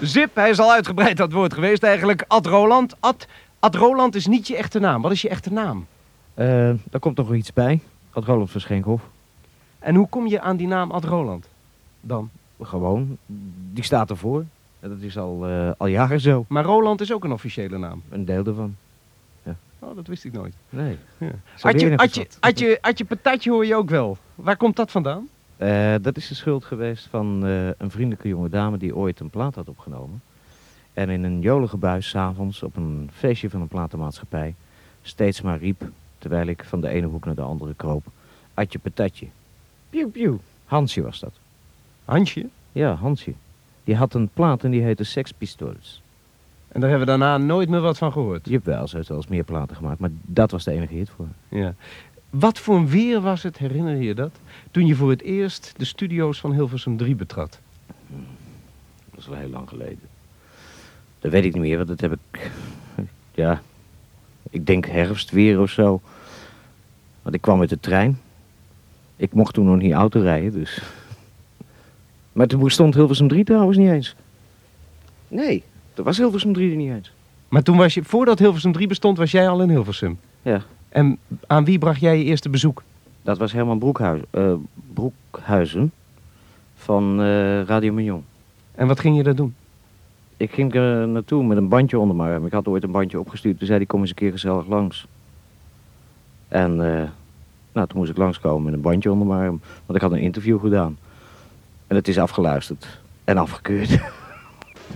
Zip, hij is al uitgebreid het woord geweest eigenlijk. Ad Roland. Ad, Ad Roland is niet je echte naam. Wat is je echte naam? Eh, daar komt nog iets bij. Ad Roland van Schenkhof. En hoe kom je aan die naam Ad Roland? Dan. Gewoon, die staat ervoor. En Dat is al, eh, al jaren zo. Maar Roland is ook een officiële naam. Een deel ervan. Oh, dat wist ik nooit. Nee. Ja. Zo Adje, leer je nog Adje, wat. Adje, Adje Patatje hoor je ook wel. Waar komt dat vandaan? Eh, dat is de schuld geweest van eh, een vriendelijke jonge dame die ooit een plaat had opgenomen. En in een jolige buis s'avonds op een feestje van een platenmaatschappij steeds maar riep, terwijl ik van de ene hoek naar de andere kroop, Adje patatje. Pieuw pieuw. Hansje was dat. Hansje. Ja, Hansje. Die had een plaat en die heette Sex Pistols. En daar hebben we daarna nooit meer wat van gehoord. Jawel, ze heeft wel eens meer platen gemaakt, maar dat was de enige hit voor. Ja. Wat voor een weer was het, herinner je je dat? Toen je voor het eerst de studio's van Hilversum 3 betrad. Dat is al heel lang geleden. Dat weet ik niet meer, want dat heb ik... Ja, ik denk herfstweer of zo. Want ik kwam met de trein. Ik mocht toen nog niet auto rijden, dus... Maar toen bestond Hilversum 3 trouwens niet eens. Nee, er was Hilversum 3 er niet eens. Maar toen was je, voordat Hilversum 3 bestond, was jij al in Hilversum. Ja. En aan wie bracht jij je eerste bezoek? Dat was Herman Broekhuis, eh, Broekhuizen van eh, Radio Mignon. En wat ging je daar doen? Ik ging er naartoe met een bandje onder mijn arm. Ik had ooit een bandje opgestuurd. Toen zei hij, kom eens een keer gezellig langs. En eh, nou, toen moest ik langskomen met een bandje onder mijn arm. Want ik had een interview gedaan. En het is afgeluisterd. En afgekeurd.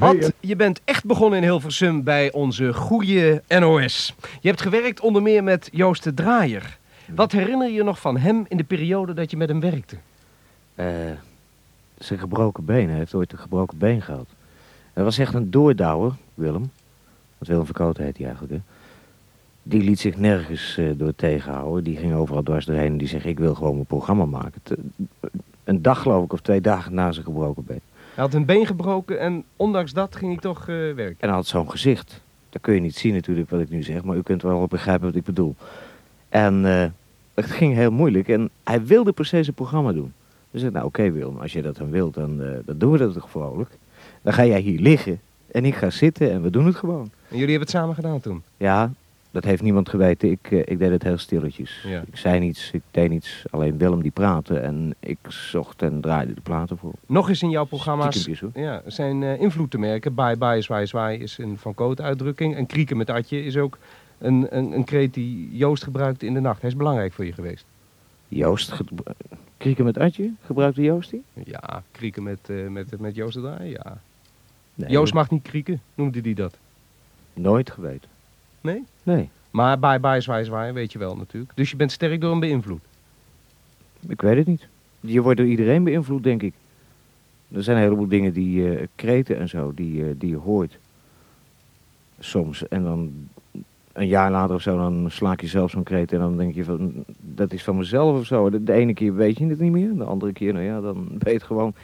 Ad, je bent echt begonnen in Hilversum bij onze goede NOS. Je hebt gewerkt onder meer met Joost de Draaier. Wat herinner je je nog van hem in de periode dat je met hem werkte? Eh, zijn gebroken been. Hij heeft ooit een gebroken been gehad. Hij was echt een doordouwer, Willem. Want Willem Verkoot heet hij eigenlijk, hè. Die liet zich nergens eh, door tegenhouden. Die ging overal dwars doorheen en die zei, ik wil gewoon mijn programma maken. Te- een dag geloof ik, of twee dagen na zijn gebroken been. Hij had een been gebroken en ondanks dat ging hij toch eh, werken. En hij had zo'n gezicht. Dat kun je niet zien natuurlijk wat ik nu zeg, maar u kunt wel begrijpen wat ik bedoel. En eh, het ging heel moeilijk en hij wilde precies een programma doen. Dus ik zei, nou oké Willem, als je dat dan wilt, dan, eh, dan doen we dat toch vrolijk. Dan ga jij hier liggen en ik ga zitten en we doen het gewoon. En jullie hebben het samen gedaan toen? Ja, dat heeft niemand geweten. Ik, eh, ik deed het heel stilletjes. Ja. Ik zei niets, ik deed niets. Alleen Willem die praatte en ik zocht en draaide de platen voor. Nog eens in jouw programma's ja, zijn eh, invloed te merken. Bye bye, zwaai zwaai is een Van Koot uitdrukking. En krieken met Atje is ook een, een, een kreet die Joost gebruikte in de nacht. Hij is belangrijk voor je geweest. Joost, krieken met Adje, gebruikte Joost die? Ja, krieken met, eh, met, met Joost de Draaier, ja. Nee, Joost mag niet krieken, noemde hij dat. Nooit geweten. Nee? Nee. Maar bye bye, zwaai zwaai, weet je wel natuurlijk. Dus je bent sterk door hem beïnvloed. Ik weet het niet. Je wordt door iedereen beïnvloed, denk ik. Er zijn een heleboel dingen die eh, kreten en zo, die, eh, die je hoort. Soms. En dan een jaar later of zo, dan slaak je zelf zo'n kreet en dan denk je van, dat is van mezelf of zo. De, de ene keer weet je het niet meer, de andere keer, nou ja, dan weet je het gewoon.